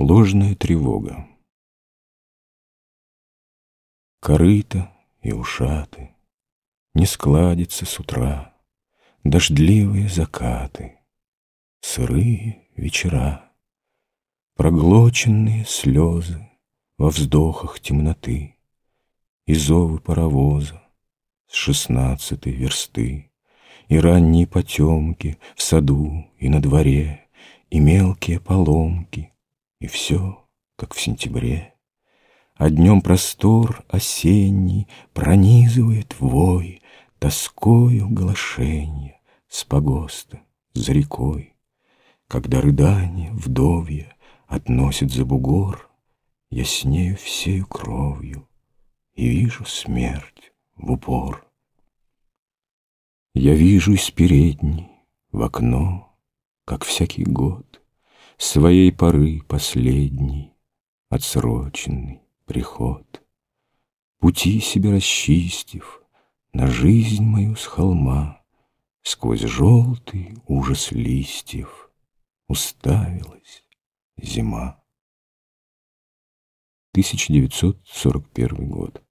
Ложная тревога. Корыто и ушаты Не складится с утра, Дождливые закаты, Сырые вечера, Проглоченные слезы Во вздохах темноты. И зовы паровоза С шестнадцатой версты, И ранние потемки В саду и на дворе, И мелкие поломки — и все, как в сентябре. А днем простор осенний Пронизывает вой Тоскою глашенья С погоста за рекой. Когда рыдание вдовья Относит за бугор, Я с нею всею кровью И вижу смерть в упор. Я вижу из передней в окно, Как всякий год, Своей поры последний, Отсроченный приход. Пути себе расчистив, На жизнь мою с холма, Сквозь желтый ужас листьев Уставилась зима. 1941 год.